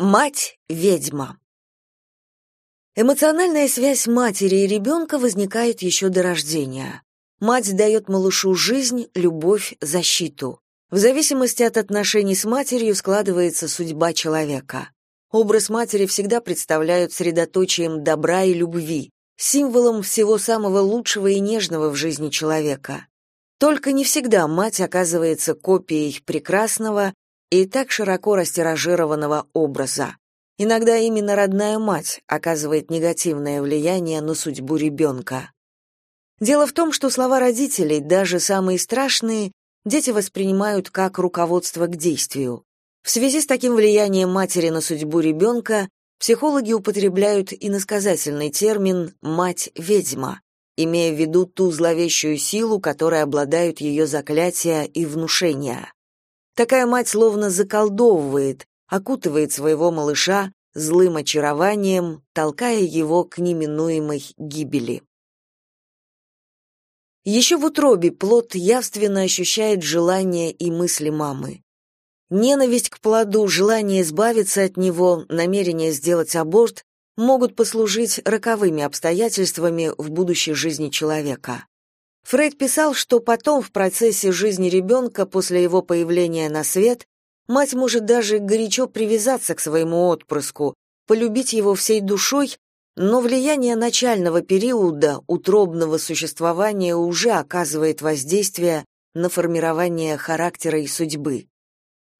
Мать-ведьма. Эмоциональная связь матери и ребенка возникает еще до рождения. Мать дает малышу жизнь, любовь, защиту. В зависимости от отношений с матерью складывается судьба человека. Образ матери всегда представляют средоточием добра и любви, символом всего самого лучшего и нежного в жизни человека. Только не всегда мать оказывается копией прекрасного и так широко растиражированного образа. Иногда именно родная мать оказывает негативное влияние на судьбу ребенка. Дело в том, что слова родителей, даже самые страшные, дети воспринимают как руководство к действию. В связи с таким влиянием матери на судьбу ребенка психологи употребляют иносказательный термин «мать-ведьма», имея в виду ту зловещую силу, которой обладают ее заклятия и внушения. Такая мать словно заколдовывает, окутывает своего малыша злым очарованием, толкая его к неминуемой гибели. Еще в утробе плод явственно ощущает желания и мысли мамы. Ненависть к плоду, желание избавиться от него, намерение сделать аборт могут послужить роковыми обстоятельствами в будущей жизни человека. Фрейд писал, что потом в процессе жизни ребенка после его появления на свет мать может даже горячо привязаться к своему отпрыску, полюбить его всей душой, но влияние начального периода утробного существования уже оказывает воздействие на формирование характера и судьбы.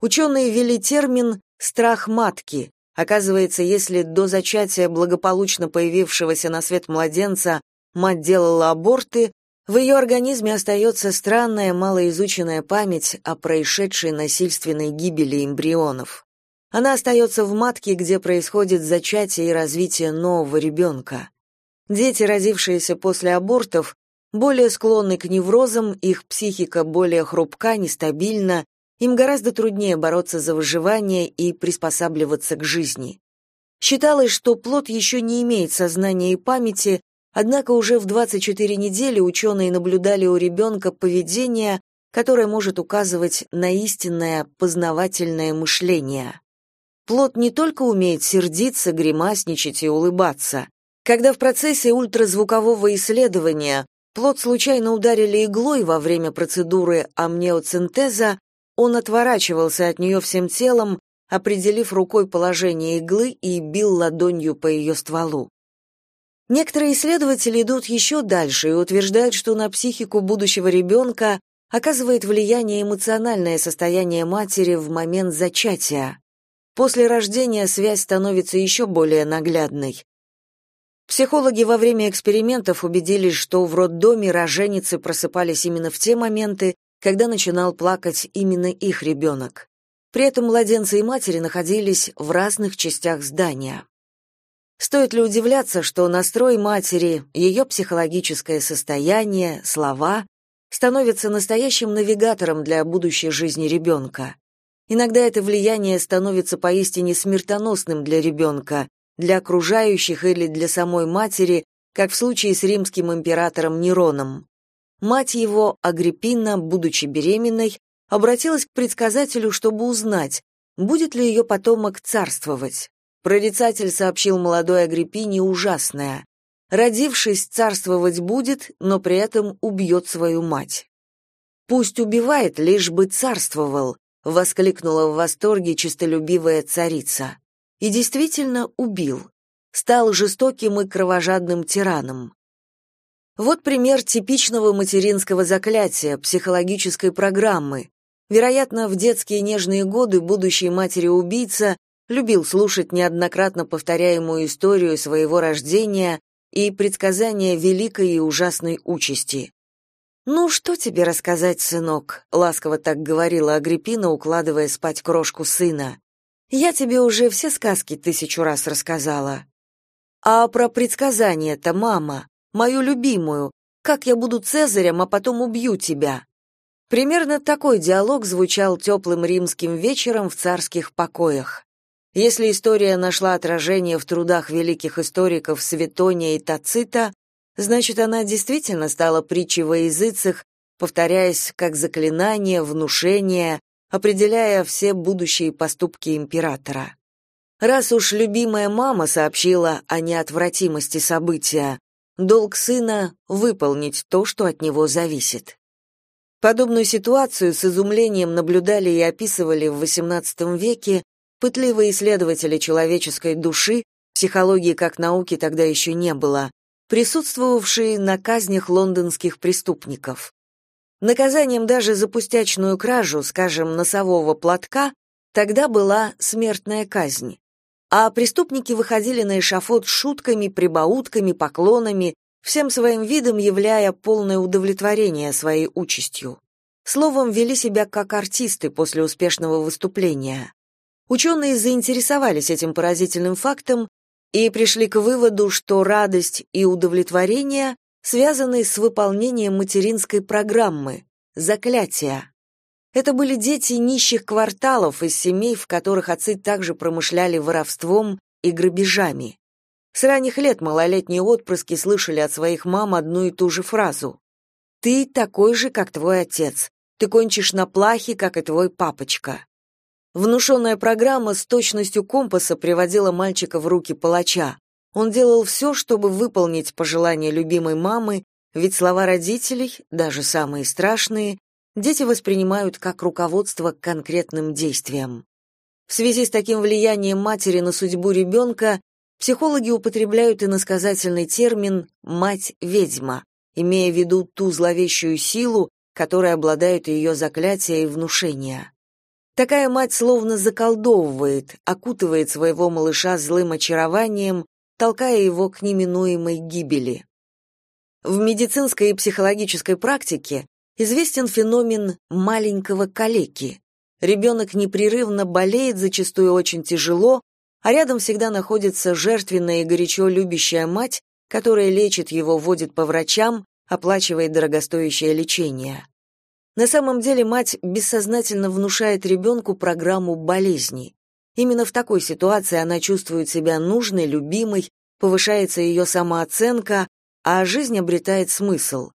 Ученые ввели термин «страх матки». Оказывается, если до зачатия благополучно появившегося на свет младенца мать делала аборты, в ее организме остается странная малоизученная память о происшедшей насильственной гибели эмбрионов. Она остается в матке, где происходит зачатие и развитие нового ребенка. Дети, родившиеся после абортов, более склонны к неврозам, их психика более хрупка, нестабильна, им гораздо труднее бороться за выживание и приспосабливаться к жизни. Считалось, что плод еще не имеет сознания и памяти, Однако уже в 24 недели ученые наблюдали у ребенка поведение, которое может указывать на истинное познавательное мышление. Плод не только умеет сердиться, гримасничать и улыбаться. Когда в процессе ультразвукового исследования плод случайно ударили иглой во время процедуры амниоцентеза, он отворачивался от нее всем телом, определив рукой положение иглы и бил ладонью по ее стволу. Некоторые исследователи идут еще дальше и утверждают, что на психику будущего ребенка оказывает влияние эмоциональное состояние матери в момент зачатия. После рождения связь становится еще более наглядной. Психологи во время экспериментов убедились, что в роддоме роженицы просыпались именно в те моменты, когда начинал плакать именно их ребенок. При этом младенцы и матери находились в разных частях здания. Стоит ли удивляться, что настрой матери, ее психологическое состояние, слова становятся настоящим навигатором для будущей жизни ребенка? Иногда это влияние становится поистине смертоносным для ребенка, для окружающих или для самой матери, как в случае с римским императором Нероном. Мать его, Агриппина, будучи беременной, обратилась к предсказателю, чтобы узнать, будет ли ее потомок царствовать. Прорицатель сообщил молодой Агриппине ужасное. Родившись, царствовать будет, но при этом убьет свою мать. «Пусть убивает, лишь бы царствовал», — воскликнула в восторге честолюбивая царица. И действительно убил. Стал жестоким и кровожадным тираном. Вот пример типичного материнского заклятия, психологической программы. Вероятно, в детские нежные годы будущей матери-убийца любил слушать неоднократно повторяемую историю своего рождения и предсказания великой и ужасной участи. «Ну, что тебе рассказать, сынок?» — ласково так говорила Агриппина, укладывая спать крошку сына. «Я тебе уже все сказки тысячу раз рассказала». «А про предсказание-то, мама, мою любимую, как я буду Цезарем, а потом убью тебя?» Примерно такой диалог звучал теплым римским вечером в царских покоях. Если история нашла отражение в трудах великих историков Светония и Тацита, значит, она действительно стала притчей во языцах, повторяясь как заклинание, внушение, определяя все будущие поступки императора. Раз уж любимая мама сообщила о неотвратимости события, долг сына — выполнить то, что от него зависит. Подобную ситуацию с изумлением наблюдали и описывали в XVIII веке пытливые исследователи человеческой души, психологии как науки тогда еще не было, присутствовавшие на казнях лондонских преступников. Наказанием даже за пустячную кражу, скажем, носового платка, тогда была смертная казнь. А преступники выходили на эшафот шутками, прибаутками, поклонами, всем своим видом являя полное удовлетворение своей участью. Словом, вели себя как артисты после успешного выступления. Ученые заинтересовались этим поразительным фактом и пришли к выводу, что радость и удовлетворение связаны с выполнением материнской программы заклятия. Это были дети нищих кварталов из семей, в которых отцы также промышляли воровством и грабежами. С ранних лет малолетние отпрыски слышали от своих мам одну и ту же фразу. «Ты такой же, как твой отец. Ты кончишь на плахе, как и твой папочка». Внушенная программа с точностью компаса приводила мальчика в руки палача. Он делал все, чтобы выполнить пожелания любимой мамы, ведь слова родителей, даже самые страшные, дети воспринимают как руководство к конкретным действиям. В связи с таким влиянием матери на судьбу ребенка Психологи употребляют иносказательный термин «мать-ведьма», имея в виду ту зловещую силу, которой обладают ее заклятия и внушения. Такая мать словно заколдовывает, окутывает своего малыша злым очарованием, толкая его к неминуемой гибели. В медицинской и психологической практике известен феномен маленького калеки. Ребенок непрерывно болеет, зачастую очень тяжело, а рядом всегда находится жертвенная и горячо любящая мать, которая лечит его, водит по врачам, оплачивает дорогостоящее лечение. На самом деле мать бессознательно внушает ребенку программу болезни. Именно в такой ситуации она чувствует себя нужной, любимой, повышается ее самооценка, а жизнь обретает смысл.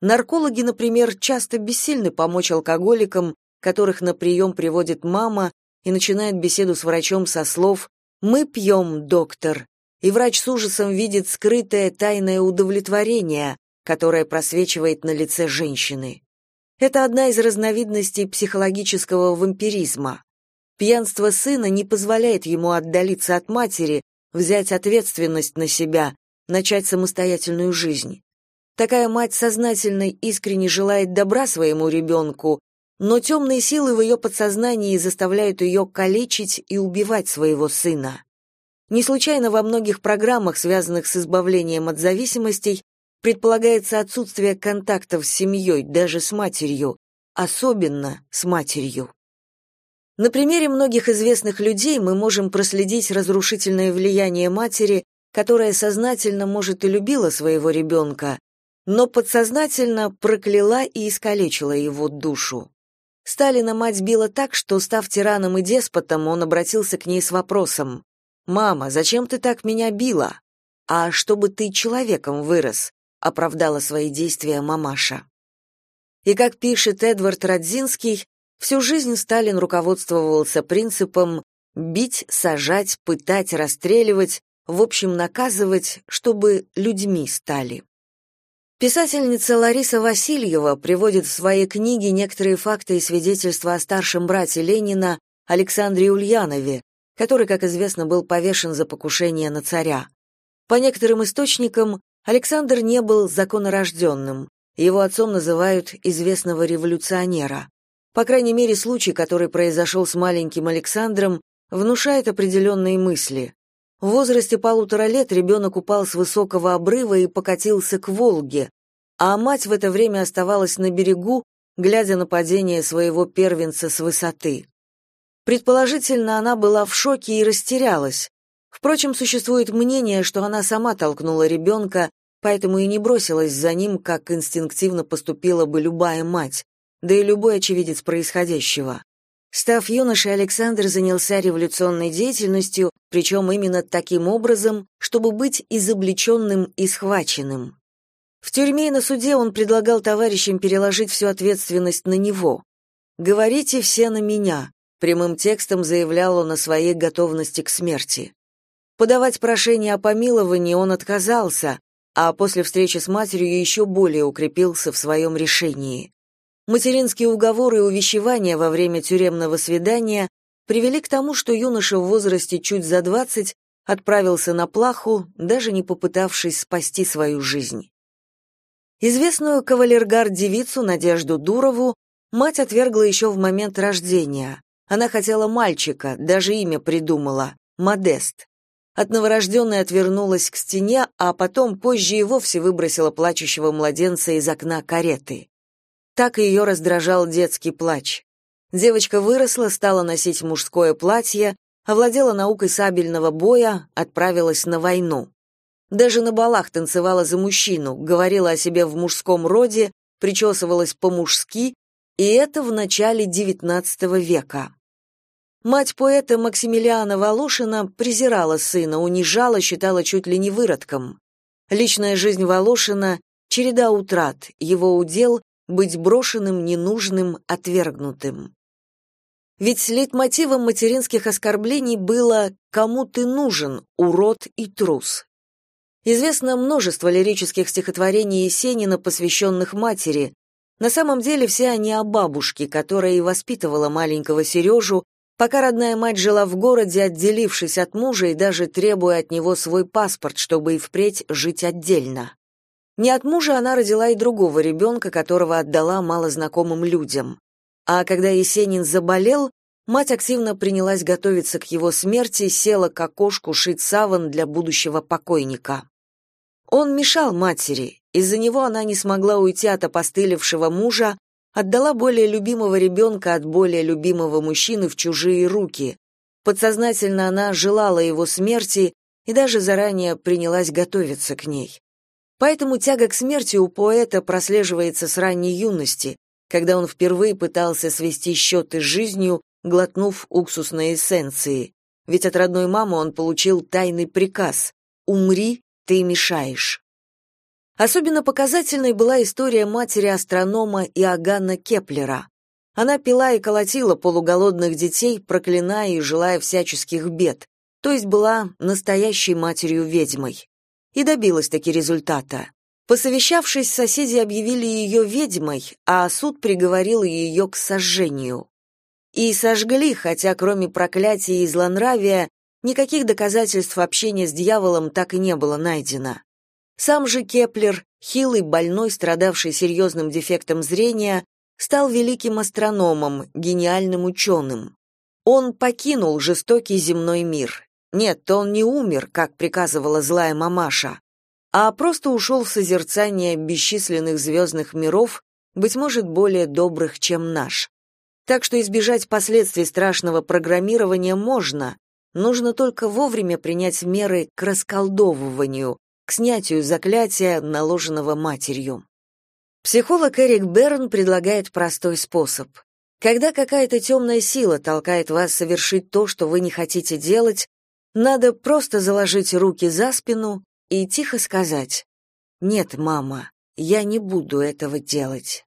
Наркологи, например, часто бессильны помочь алкоголикам, которых на прием приводит мама и начинает беседу с врачом со слов мы пьем, доктор, и врач с ужасом видит скрытое тайное удовлетворение, которое просвечивает на лице женщины. Это одна из разновидностей психологического вампиризма. Пьянство сына не позволяет ему отдалиться от матери, взять ответственность на себя, начать самостоятельную жизнь. Такая мать сознательно искренне желает добра своему ребенку, но темные силы в ее подсознании заставляют ее калечить и убивать своего сына. Не случайно во многих программах, связанных с избавлением от зависимостей, предполагается отсутствие контактов с семьей, даже с матерью, особенно с матерью. На примере многих известных людей мы можем проследить разрушительное влияние матери, которая сознательно, может, и любила своего ребенка, но подсознательно прокляла и искалечила его душу. Сталина мать била так, что, став тираном и деспотом, он обратился к ней с вопросом. «Мама, зачем ты так меня била? А чтобы ты человеком вырос», — оправдала свои действия мамаша. И как пишет Эдвард Радзинский, всю жизнь Сталин руководствовался принципом бить, сажать, пытать, расстреливать, в общем, наказывать, чтобы людьми стали. Писательница Лариса Васильева приводит в своей книге некоторые факты и свидетельства о старшем брате Ленина Александре Ульянове, который, как известно, был повешен за покушение на царя. По некоторым источникам, Александр не был законорожденным, его отцом называют известного революционера. По крайней мере, случай, который произошел с маленьким Александром, внушает определенные мысли. В возрасте полутора лет ребенок упал с высокого обрыва и покатился к Волге, а мать в это время оставалась на берегу, глядя на падение своего первенца с высоты. Предположительно, она была в шоке и растерялась. Впрочем, существует мнение, что она сама толкнула ребенка, поэтому и не бросилась за ним, как инстинктивно поступила бы любая мать, да и любой очевидец происходящего. Став юношей, Александр занялся революционной деятельностью, причем именно таким образом, чтобы быть изобличенным и схваченным. В тюрьме и на суде он предлагал товарищам переложить всю ответственность на него. «Говорите все на меня. прямым текстом заявлял он о своей готовности к смерти. Подавать прошение о помиловании он отказался, а после встречи с матерью еще более укрепился в своем решении. Материнские уговоры и увещевания во время тюремного свидания привели к тому, что юноша в возрасте чуть за двадцать отправился на плаху, даже не попытавшись спасти свою жизнь. Известную кавалергард-девицу Надежду Дурову мать отвергла еще в момент рождения. Она хотела мальчика, даже имя придумала — Модест. От новорожденной отвернулась к стене, а потом позже и вовсе выбросила плачущего младенца из окна кареты. Так ее раздражал детский плач. Девочка выросла, стала носить мужское платье, овладела наукой сабельного боя, отправилась на войну. Даже на балах танцевала за мужчину, говорила о себе в мужском роде, причесывалась по-мужски, и это в начале XIX века. Мать поэта Максимилиана Волошина презирала сына, унижала, считала чуть ли не выродком. Личная жизнь Волошина — череда утрат, его удел — быть брошенным, ненужным, отвергнутым. Ведь лейтмотивом материнских оскорблений было «кому ты нужен, урод и трус». Известно множество лирических стихотворений Есенина, посвященных матери. На самом деле все они о бабушке, которая и воспитывала маленького Сережу, пока родная мать жила в городе, отделившись от мужа и даже требуя от него свой паспорт, чтобы и впредь жить отдельно. Не от мужа она родила и другого ребенка, которого отдала малознакомым людям. А когда Есенин заболел, мать активно принялась готовиться к его смерти, села к окошку шить саван для будущего покойника. Он мешал матери, из-за него она не смогла уйти от опостылевшего мужа, отдала более любимого ребенка от более любимого мужчины в чужие руки. Подсознательно она желала его смерти и даже заранее принялась готовиться к ней. Поэтому тяга к смерти у поэта прослеживается с ранней юности, когда он впервые пытался свести счеты с жизнью, глотнув уксусной эссенции. Ведь от родной мамы он получил тайный приказ «Умри, ты мешаешь». Особенно показательной была история матери астронома Иоганна Кеплера. Она пила и колотила полуголодных детей, проклиная и желая всяческих бед, то есть была настоящей матерью-ведьмой. И добилась таки результата. Посовещавшись, соседи объявили ее ведьмой, а суд приговорил ее к сожжению. И сожгли, хотя кроме проклятия и злонравия никаких доказательств общения с дьяволом так и не было найдено. Сам же Кеплер, хилый, больной, страдавший серьезным дефектом зрения, стал великим астрономом, гениальным ученым. Он покинул жестокий земной мир. Нет, он не умер, как приказывала злая мамаша, а просто ушел в созерцание бесчисленных звездных миров, быть может, более добрых, чем наш. Так что избежать последствий страшного программирования можно, нужно только вовремя принять меры к расколдовыванию, к снятию заклятия, наложенного матерью. Психолог Эрик Берн предлагает простой способ. Когда какая-то темная сила толкает вас совершить то, что вы не хотите делать, надо просто заложить руки за спину и тихо сказать «Нет, мама, я не буду этого делать».